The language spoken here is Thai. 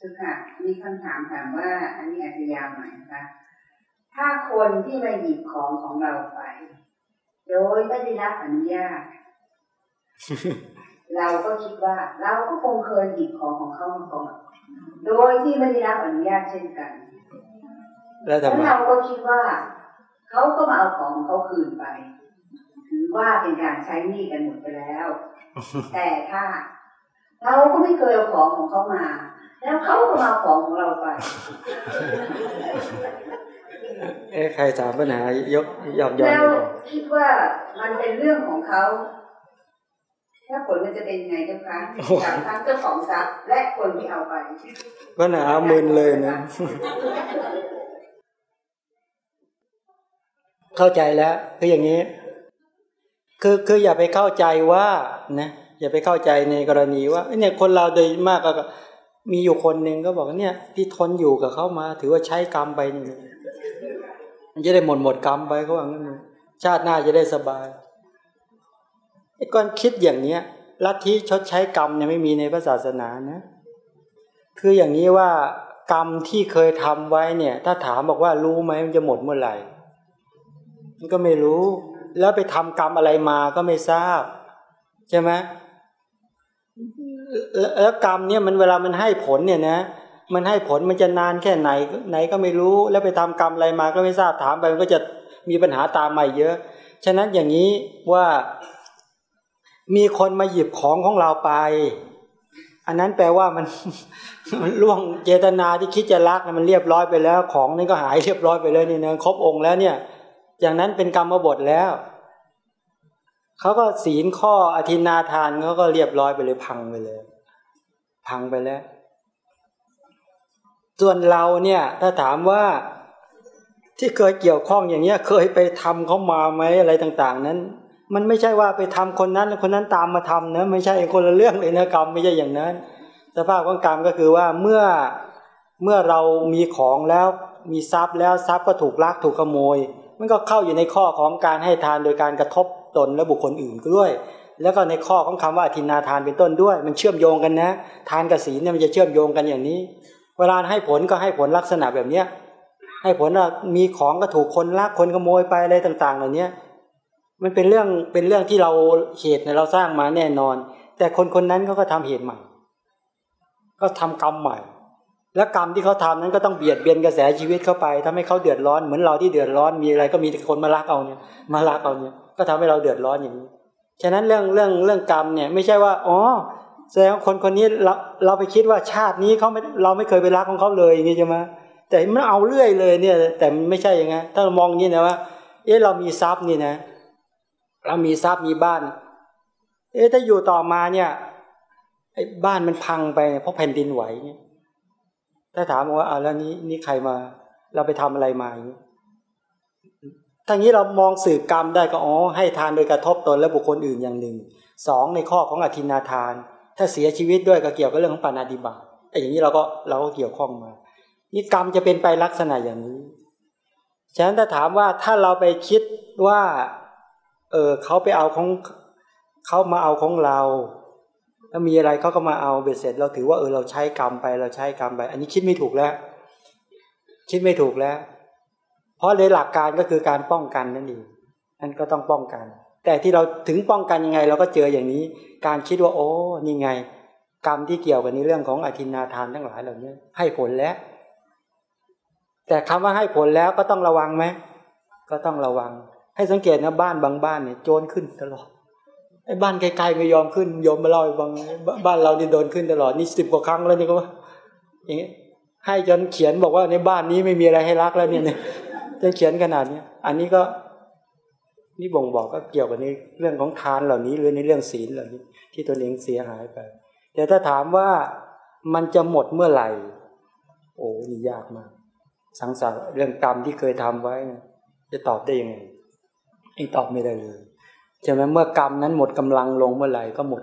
สุค่ะมีคำถามถามว่า อันนี้อาจจะยาวหน่อยนะคะถ้าคนที่มาหยิบของของเราไป โดยไม่ได้รับอนุญาต เราก็คิดว่า เราก็คงเคยหยิบของของเขามาก่อนโดยที่ไม่ได้รับอนุญาตเช่นกัน แล้วทำไมเราก็คิดว่าเขาก็มาเอาของของเขาคืนไป ถือว่าเป็นการใช้หนี้กันหมดไปแล้ว แต่ถ้าเราก็ไม่เคยเอาของของเขามา แล้วเขาก็มาเอาของของเราไป เอ๊ะใครถามปัญหายกยอกย้อนแล้วเลยคิดว่ามันเป็นเรื่องของเขาถ้าผลมันจะเป็นยังไงเจ้าคะกับทั้งเจ้าของทรัพย์และคนที่เอาไปปัญหามึนเลยนะ เข้าใจแล้วคืออย่างนี้ คือคืออย่าไปเข้าใจว่านะอย่าไปเข้าใจในกรณีว่าเนี่ยคนเราโดยมากก็ มีอยู่คนหนึ่งก็บอกว่าเนี่ย ที่ทนอยู่กับเขามา ถือว่าใช้กรรมไปนี่มันจะได้หมดหมดกรรมไปเขาว่างั้นเลยชาติหน้าจะได้สบายไอ้ก้อนคิดอย่างเนี้ยลัทธิชดใช้กรรมเนี่ยไม่มีในพระศาสนานะคืออย่างนี้ว่ากรรมที่เคยทำไว้เนี่ย ถ้าถามบอกว่ารู้ไหมมันจะหมดเมื่อไหร่ มันก็ไม่รู้ แล้วไปทำกรรมอะไรมาก็ไม่ทราบ ใช่ไหม แล้วกรรมเนี่ยมันเวลามันให้ผลเนี่ยนะมันให้ผลมันจะนานแค่ไหนไหนก็ไม่รู้แล้วไปทำกรรมอะไรมาก็ไม่ทราบถามไปมันก็จะมีปัญหาตามมาเยอะ ฉะนั้นอย่างนี้ว่ามีคนมาหยิบของของเราไป อันนั้นแปลว่ามันมันล่วงเจตนาที่คิดจะรักมันเรียบร้อยไปแล้ว ของนี่นก็หายเรียบร้อยไปเลยนี่นะครบองค์แล้วเนี่ย อย่างนั้นเป็นกรรมบทแล้ว เขาก็ศีลข้ออธินาทานเขาก็เรียบร้อยไปเลยพังไปเลย พังไปแล้ว ส่วนเราเนี่ย ถ้าถามว่าที่เคยเกี่ยวข้องอย่างเนี้ย เคยไปทำเขามาไหมอะไรต่าง ๆ นั้น มันไม่ใช่ว่าไปทำคนนั้นแล้วคนนั้นตามมาทำนะไม่ใช่คนละเรื่องเลยนะกรรมไม่ใช่อย่างนั้นสภาพของกรรมก็คือว่าเมื่อเมื่อเรามีของแล้วมีทรัพย์แล้วทรัพย์ก็ถูกลักถูกขโมย มันก็เข้าอยู่ในข้อของการให้ทานโดยการกระทบ ตนและบุคคลอื่นด้วย แล้วก็ในข้อของคำว่าทินนาทานเป็นต้นด้วย มันเชื่อมโยงกันนะ ทานกับศีลเนี่ยมันจะเชื่อมโยงกันอย่างนี้ เวลาให้ผลก็ให้ผลลักษณะแบบเนี้ยให้ผลว่ามีของก็ถูกคนลักคนขโมยไปอะไรต่าง ๆ เหล่านี้มันเป็นเรื่องเป็นเรื่องที่เราเหตุเนี่ยเราสร้างมาแน่นอน แต่คนคนนั้นเขาก็ทำเหตุใหม่ ก็ทำกรรมใหม่ และกรรมที่เขาทำนั้นก็ต้องเบียดเบียนกระแสชีวิตเข้าไปทำให้เขาเดือดร้อนเหมือนเราที่เดือดร้อนมีอะไรก็มีคนมาลักเอาเนี่ยมาลักเอาเนี่ย ก็ทำให้เราเดือดร้อนอย่างนี้ฉะนั้นเรื่องเรื่องเรื่องกรรมเนี่ยไม่ใช่ว่าอ๋อแสดงคนคนนี้เราเราไปคิดว่าชาตินี้เขาไม่เราไม่เคยไปรักของเขาเลยอย่างนี้ใช่ไหมแต่มันเอาเรื่อยเลยเนี่ย แต่มันไม่ใช่อย่างนั้นถ้าเรามองนี้นะว่า เอ๊ะเรามีทรัพย์นี่นะ เรามีทรัพย์มีบ้าน เอ๊ะถ้าอยู่ต่อมาเนี่ยไอ้บ้านมันพังไปเพราะแผ่นดินไหวเนี่ยถ้าถามว่าอ่าแล้วนี้นี่ใครมา เราไปทำอะไรมาอย่างนี้ ทั้งนี้เรามองสื่อกรรมได้ก็อ๋อให้ทานโดยกระทบตนและบุคคลอื่นอย่างหนึ่งสองในข้อของอธินาทาน ถ้าเสียชีวิตด้วยก็เกี่ยวกับเรื่องของปานาติบาตไอ้อย่างนี้เราก็เราก็เกี่ยวข้องมานี่กรรมจะเป็นไปลักษณะอย่างนี้ ฉะนั้นถ้าถามว่าถ้าเราไปคิดว่าเออเขาไปเอาของเขามาเอาของเราแล้วมีอะไรเขาก็มาเอาเบ็ดเสร็จ เราถือว่าเออเราใช้กรรมไปเราใช้กรรมไป อันนี้คิดไม่ถูกแล้ว คิดไม่ถูกแล้ว เพราะในหลักการก็คือการป้องกันนั่นเองนั่นก็ต้องป้องกัน แต่ที่เราถึงป้องกันยังไง เราก็เจออย่างนี้ การคิดว่าโอ้นี่ไง กรรมที่เกี่ยวกับในเรื่องของอธินาทานทั้งหลายเหล่านี้ให้ผลแล้ว แต่คำว่าให้ผลแล้วก็ต้องระวังไหมก็ต้องระวัง ให้สังเกตนะบ้านบางบ้านเนี่ยโจรขึ้นตลอดไอ้บ้านไกลๆไม่ยอมขึ้นยอมมาเล่าให้ฟังบ้านเรานี่โดนขึ้นตลอดนี่สิบกว่าครั้งแล้วนี่ก็ว่าอย่างเงี้ยให้จนเขียนบอกว่าในบ้านนี้ไม่มีอะไรให้รักแล้วเนี่ย จนเขียนขนาดเนี้ยอันนี้ก็นี่บ่งบอกก็เกี่ยวกับในเรื่องของทานเหล่านี้หรือในเรื่องศีลเหล่านี้ ที่ตัวเองเสียหายไป แต่ถ้าถามว่ามันจะหมดเมื่อไหร่ โอ้นี่ยากมาก สังสารเรื่องกรรมที่เคยทำไว้นะจะตอบได้ยังไงอีตอบไม่ได้เลยใช่ไหมเมื่อกรรมนั้นหมดกำลังลงเมื่อไหร่ก็หมด